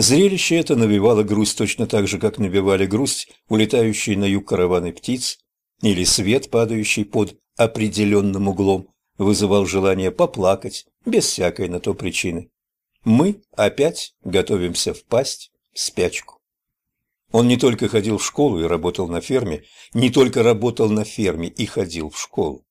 Зрелище это навевало грусть точно так же, как навевали грусть улетающие на юг караваны птиц, или свет, падающий под определенным углом, вызывал желание поплакать без всякой на то причины. Мы опять готовимся впасть в спячку. Он не только ходил в школу и работал на ферме, не только работал на ферме и ходил в школу.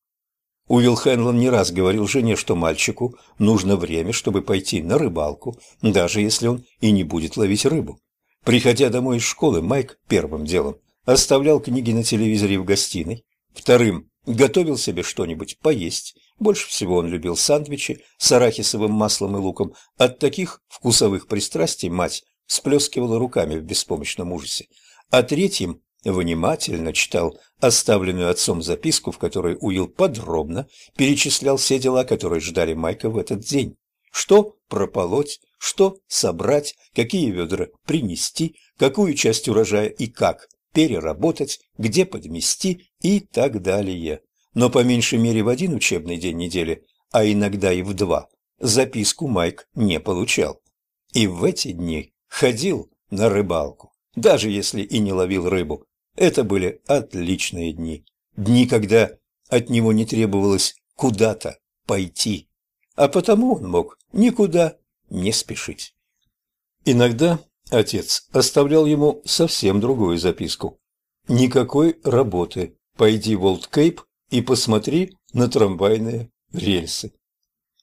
Уилл Хэнлон не раз говорил жене, что мальчику нужно время, чтобы пойти на рыбалку, даже если он и не будет ловить рыбу. Приходя домой из школы, Майк первым делом оставлял книги на телевизоре в гостиной, вторым готовил себе что-нибудь поесть. Больше всего он любил сандвичи с арахисовым маслом и луком. От таких вкусовых пристрастий мать всплескивала руками в беспомощном ужасе. А третьим внимательно читал оставленную отцом записку, в которой Уилл подробно перечислял все дела, которые ждали Майка в этот день. Что прополоть, что собрать, какие ведра принести, какую часть урожая и как переработать, где подмести и так далее. Но по меньшей мере в один учебный день недели, а иногда и в два, записку Майк не получал. И в эти дни ходил на рыбалку, даже если и не ловил рыбу, это были отличные дни. Дни, когда от него не требовалось куда-то пойти, а потому он мог никуда не спешить. Иногда отец оставлял ему совсем другую записку. «Никакой работы. Пойди в Олдкейп и посмотри на трамвайные рельсы».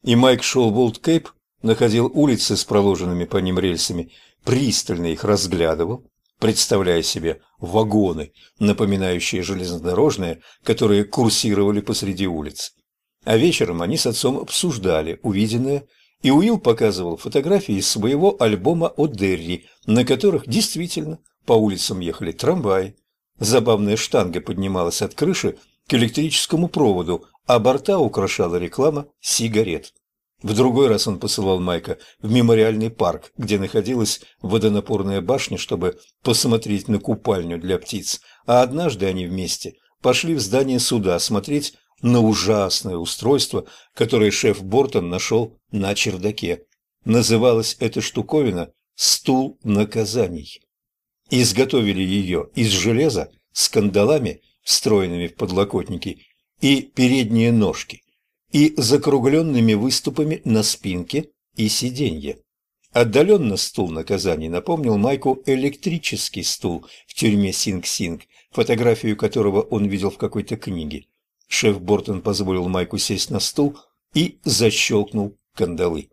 И Майк шел в Олдкейп, находил улицы с проложенными по ним рельсами, пристально их разглядывал, представляя себе вагоны, напоминающие железнодорожные, которые курсировали посреди улиц. А вечером они с отцом обсуждали увиденное, и Уилл показывал фотографии из своего альбома о Дерри, на которых действительно по улицам ехали трамваи. Забавная штанга поднималась от крыши к электрическому проводу, а борта украшала реклама сигарет. В другой раз он посылал Майка в мемориальный парк, где находилась водонапорная башня, чтобы посмотреть на купальню для птиц, а однажды они вместе пошли в здание суда смотреть на ужасное устройство, которое шеф Бортон нашел на чердаке. Называлась эта штуковина «стул наказаний». Изготовили ее из железа с кандалами, встроенными в подлокотники, и передние ножки и закругленными выступами на спинке и сиденье. Отдаленно стул наказаний напомнил Майку электрический стул в тюрьме Синг-Синг, фотографию которого он видел в какой-то книге. Шеф Бортон позволил Майку сесть на стул и защелкнул кандалы.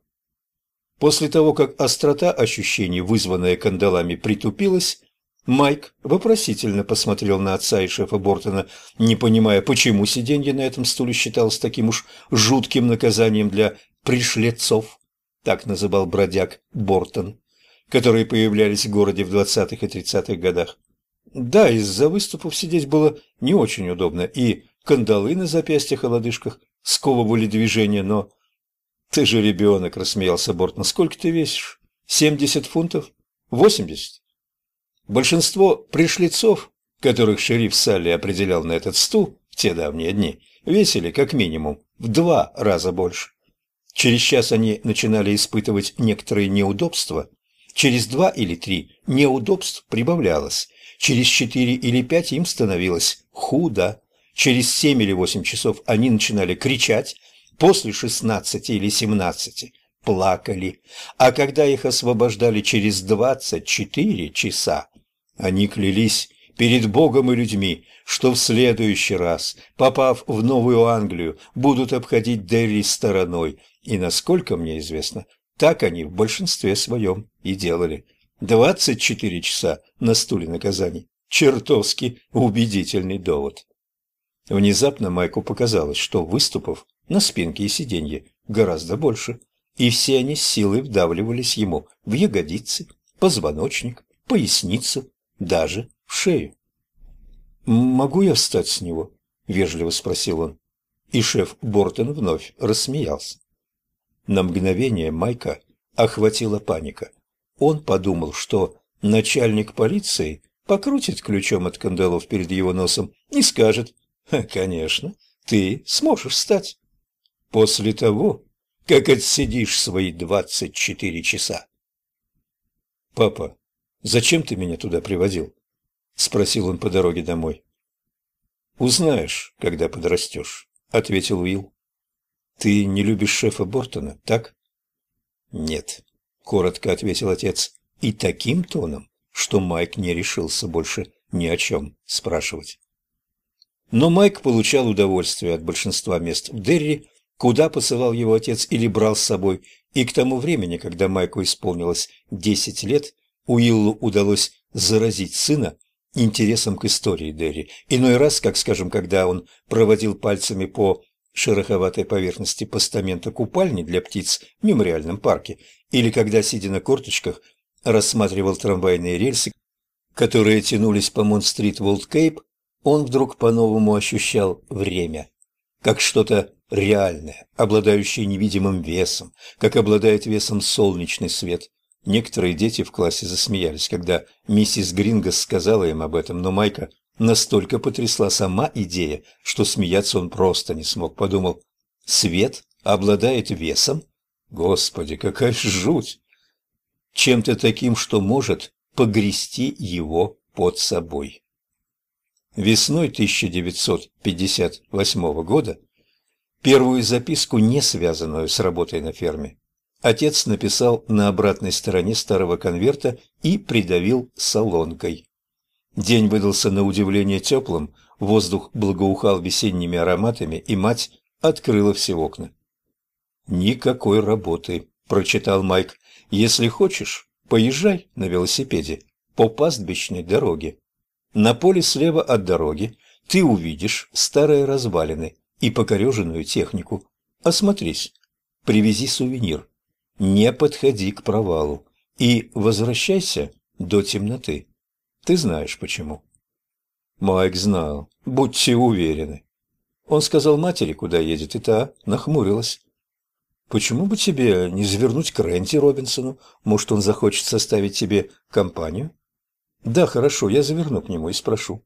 После того, как острота ощущений, вызванная кандалами, притупилась, Майк вопросительно посмотрел на отца и шефа Бортона, не понимая, почему сиденье на этом стуле считалось таким уж жутким наказанием для пришлецов, так называл бродяг Бортон, которые появлялись в городе в 20-х и 30-х годах. Да, из-за выступов сидеть было не очень удобно, и кандалы на запястьях и лодыжках сковывали движение, но... «Ты же ребенок», — рассмеялся Бортон. «Сколько ты весишь? Семьдесят фунтов? Восемьдесят?» Большинство пришлицов, которых шериф Салли определял на этот стул в те давние дни, весили как минимум в два раза больше. Через час они начинали испытывать некоторые неудобства, через два или три неудобств прибавлялось, через четыре или пять им становилось худо, через семь или восемь часов они начинали кричать, после шестнадцати или семнадцати плакали, а когда их освобождали через двадцать четыре часа, они клялись перед Богом и людьми, что в следующий раз, попав в Новую Англию, будут обходить Дерри стороной, и, насколько мне известно, так они в большинстве своем и делали. Двадцать четыре часа на стуле наказаний. Чертовски убедительный довод. Внезапно Майку показалось, что выступов на спинке и сиденье гораздо больше, и все они с силой вдавливались ему в ягодицы, позвоночник, поясницу, даже в шею. «Могу я встать с него?» – вежливо спросил он. И шеф Бортон вновь рассмеялся. На мгновение Майка охватила паника. Он подумал, что начальник полиции покрутит ключом от кандалов перед его носом и скажет «Конечно, ты сможешь встать». После того, как отсидишь свои двадцать четыре часа. «Папа, зачем ты меня туда приводил?» – спросил он по дороге домой. «Узнаешь, когда подрастешь», – ответил Уилл. «Ты не любишь шефа Бортона, так?» «Нет», – коротко ответил отец, и таким тоном, что Майк не решился больше ни о чем спрашивать. Но Майк получал удовольствие от большинства мест в Дерри, куда посылал его отец или брал с собой, и к тому времени, когда Майку исполнилось десять лет, Уиллу удалось заразить сына интересом к истории Дерри. Иной раз, как, скажем, когда он проводил пальцами по шероховатой поверхности постамента купальни для птиц в мемориальном парке, или когда, сидя на корточках, рассматривал трамвайные рельсы, которые тянулись по Монт-стрит Волт-Кейп, он вдруг по-новому ощущал время, как что-то реальное, обладающее невидимым весом, как обладает весом солнечный свет. Некоторые дети в классе засмеялись, когда миссис Грингос сказала им об этом, но Майка настолько потрясла сама идея, что смеяться он просто не смог. Подумал, свет обладает весом? Господи, какая жуть! Чем-то таким, что может погрести его под собой. Весной 1958 года первую записку, не связанную с работой на ферме, отец написал на обратной стороне старого конверта и придавил солонкой. День выдался на удивление теплым, воздух благоухал весенними ароматами, и мать открыла все окна. «Никакой работы», – прочитал Майк. «Если хочешь, поезжай на велосипеде по пастбищной дороге. На поле слева от дороги ты увидишь старые развалины и покореженную технику. Осмотрись, привези сувенир, не подходи к провалу и возвращайся до темноты. Ты знаешь почему. Майк знал, будьте уверены. Он сказал матери, куда едет, и та нахмурилась. Почему бы тебе не завернуть к Рэнди Робинсону? Может, он захочет составить тебе компанию? Да, хорошо, я заверну к нему и спрошу.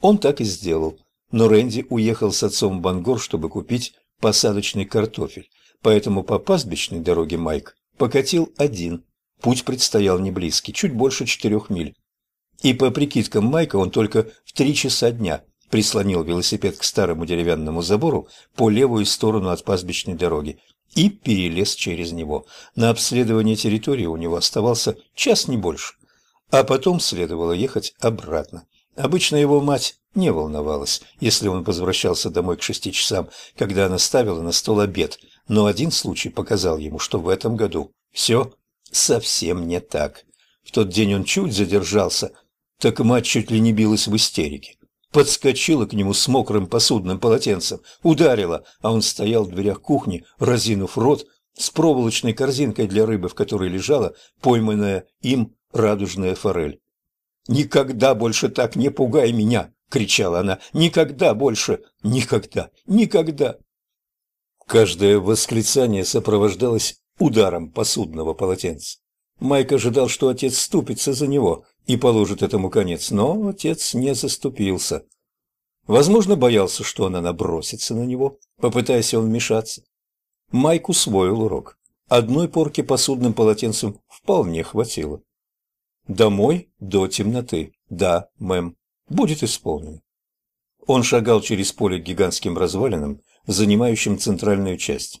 Он так и сделал, но Рэнди уехал с отцом в Бангор, чтобы купить посадочный картофель, поэтому по пастбищной дороге Майк покатил один. Путь предстоял не близкий, чуть больше четырех миль. И по прикидкам Майка он только в три часа дня прислонил велосипед к старому деревянному забору по левую сторону от пастбищной дороги и перелез через него. На обследование территории у него оставался час не больше а потом следовало ехать обратно. Обычно его мать не волновалась, если он возвращался домой к шести часам, когда она ставила на стол обед, но один случай показал ему, что в этом году все совсем не так. В тот день он чуть задержался, так мать чуть ли не билась в истерике. Подскочила к нему с мокрым посудным полотенцем, ударила, а он стоял в дверях кухни, разинув рот, с проволочной корзинкой для рыбы, в которой лежала пойманная им радужная форель. «Никогда больше так не пугай меня!» — кричала она. «Никогда больше! Никогда! Никогда!» Каждое восклицание сопровождалось ударом посудного полотенца. Майк ожидал, что отец ступится за него и положит этому конец, но отец не заступился. Возможно, боялся, что она набросится на него, попытаясь он вмешаться. Майк усвоил урок. Одной порки посудным полотенцем вполне хватило. Домой до темноты. Да, мэм. Будет исполнено. Он шагал через поле к гигантским развалинам, занимающим центральную часть.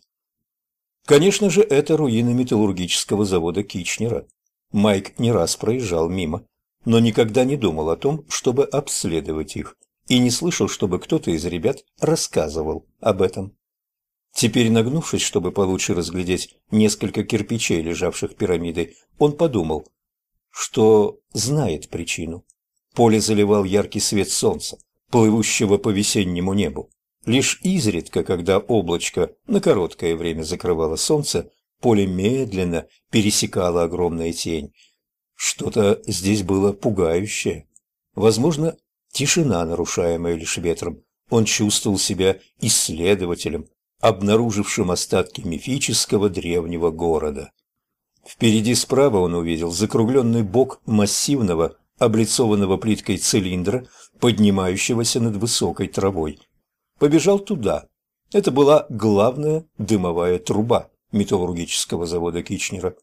Конечно же, это руины металлургического завода Кичнера. Майк не раз проезжал мимо, но никогда не думал о том, чтобы обследовать их, и не слышал, чтобы кто-то из ребят рассказывал об этом. Теперь, нагнувшись, чтобы получше разглядеть несколько кирпичей, лежавших пирамидой, он подумал, что знает причину. Поле заливал яркий свет солнца, плывущего по весеннему небу. Лишь изредка, когда облачко на короткое время закрывало солнце, поле медленно пересекало огромная тень. Что-то здесь было пугающее. Возможно, тишина, нарушаемая лишь ветром. Он чувствовал себя исследователем, обнаружившим остатки мифического древнего города. Впереди справа он увидел закругленный бок массивного, облицованного плиткой цилиндра, поднимающегося над высокой травой. Побежал туда. Это была главная дымовая труба металлургического завода Кичнера.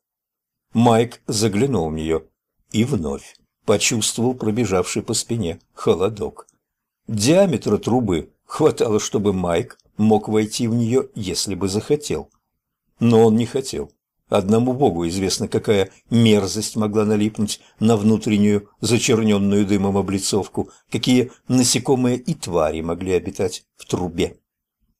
Майк заглянул в нее и вновь почувствовал пробежавший по спине холодок. Диаметра трубы хватало, чтобы Майк мог войти в нее, если бы захотел. Но он не хотел. Одному Богу известно, какая мерзость могла налипнуть на внутреннюю, зачерненную дымом облицовку, какие насекомые и твари могли обитать в трубе.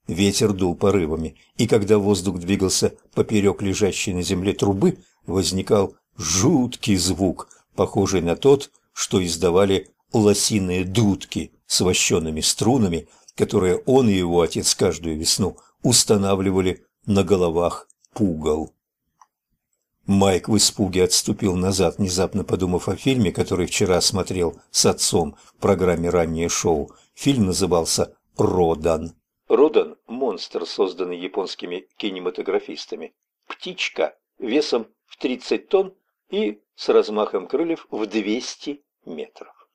Ветер дул порывами, и когда воздух двигался поперек лежащей на земле трубы, возникал жуткий звук, похожий на тот, что издавали лосиные дудки с вощенными струнами, которые он и его отец каждую весну устанавливали на головах пугал. Майк в испуге отступил назад, внезапно подумав о фильме, который вчера смотрел с отцом в программе «Раннее шоу». Фильм назывался «Родан». Родан – монстр, созданный японскими кинематографистами. Птичка весом в 30 тонн и с размахом крыльев в 200 метров.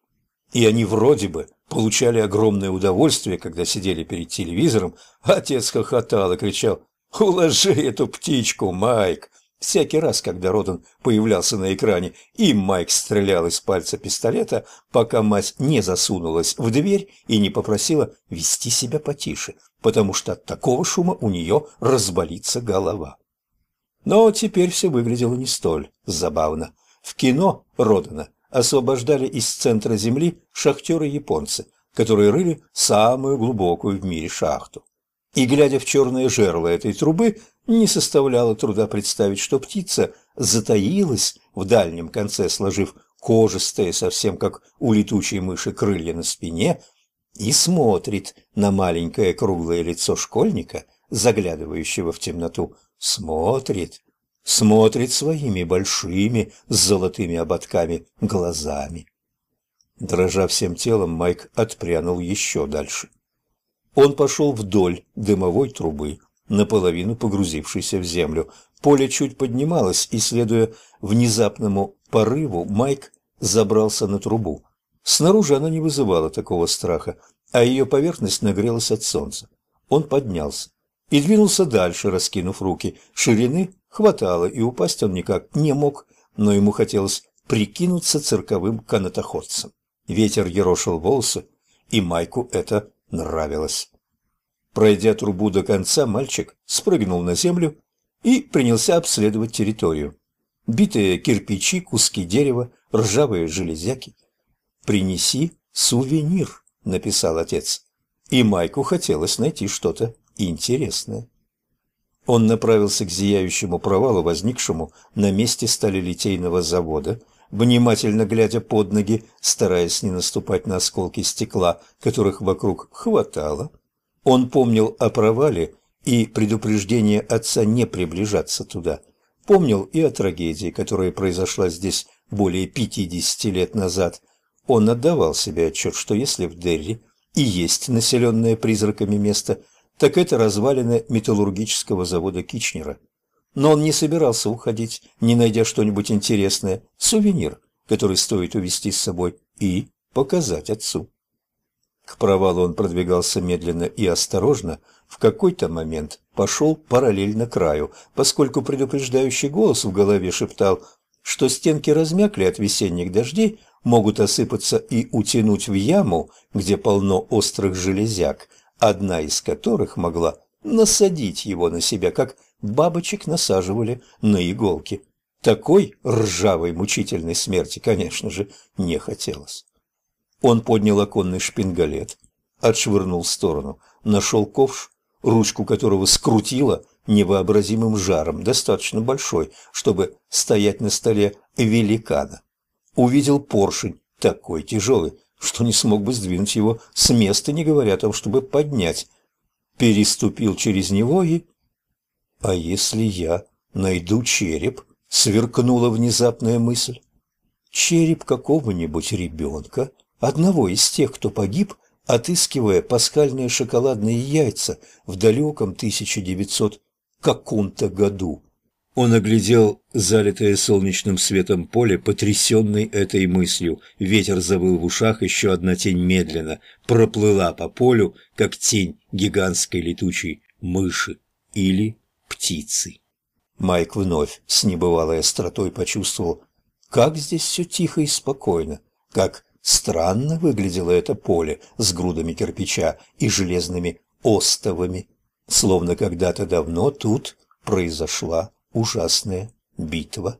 И они вроде бы получали огромное удовольствие, когда сидели перед телевизором, отец хохотал и кричал «Уложи эту птичку, Майк!» Всякий раз, когда Родан появлялся на экране, и Майк стрелял из пальца пистолета, пока мать не засунулась в дверь и не попросила вести себя потише, потому что от такого шума у нее разболится голова. Но теперь все выглядело не столь забавно. В кино Родана освобождали из центра земли шахтеры-японцы, которые рыли самую глубокую в мире шахту. И, глядя в черное жерло этой трубы, не составляло труда представить, что птица затаилась в дальнем конце, сложив кожистые, совсем как у летучей мыши, крылья на спине, и смотрит на маленькое круглое лицо школьника, заглядывающего в темноту, смотрит, смотрит своими большими с золотыми ободками глазами. Дрожа всем телом, Майк отпрянул еще дальше. Он пошел вдоль дымовой трубы, наполовину погрузившейся в землю. Поле чуть поднималось, и, следуя внезапному порыву, Майк забрался на трубу. Снаружи она не вызывала такого страха, а ее поверхность нагрелась от солнца. Он поднялся и двинулся дальше, раскинув руки. Ширины хватало, и упасть он никак не мог, но ему хотелось прикинуться цирковым канатоходцем. Ветер ерошил волосы, и Майку это нравилось. Пройдя трубу до конца, мальчик спрыгнул на землю и принялся обследовать территорию. Битые кирпичи, куски дерева, ржавые железяки. «Принеси сувенир», — написал отец. И Майку хотелось найти что-то интересное. Он направился к зияющему провалу, возникшему на месте сталелитейного завода, внимательно глядя под ноги, стараясь не наступать на осколки стекла, которых вокруг хватало. Он помнил о провале и предупреждение отца не приближаться туда. Помнил и о трагедии, которая произошла здесь более пятидесяти лет назад. Он отдавал себе отчет, что если в Дерри и есть населенное призраками место, так это развалины металлургического завода Кичнера – но он не собирался уходить, не найдя что-нибудь интересное, сувенир, который стоит увезти с собой и показать отцу. К провалу он продвигался медленно и осторожно, в какой-то момент пошел параллельно краю, поскольку предупреждающий голос в голове шептал, что стенки размякли от весенних дождей, могут осыпаться и утянуть в яму, где полно острых железяк, одна из которых могла насадить его на себя, как бабочек насаживали на иголки. Такой ржавой мучительной смерти, конечно же, не хотелось. Он поднял оконный шпингалет, отшвырнул в сторону, нашел ковш, ручку которого скрутило невообразимым жаром, достаточно большой, чтобы стоять на столе великана. Увидел поршень, такой тяжелый, что не смог бы сдвинуть его с места, не говоря о том, чтобы поднять. Переступил через него и «А если я найду череп?» — сверкнула внезапная мысль. «Череп какого-нибудь ребенка, одного из тех, кто погиб, отыскивая пасхальные шоколадные яйца в далеком 1900 каком-то году». Он оглядел залитое солнечным светом поле, потрясенный этой мыслью. Ветер завыл в ушах, еще одна тень медленно проплыла по полю, как тень гигантской летучей мыши или птицы. Майк вновь с небывалой остротой почувствовал, как здесь все тихо и спокойно, как странно выглядело это поле с грудами кирпича и железными остовами, словно когда-то давно тут произошла ужасная битва.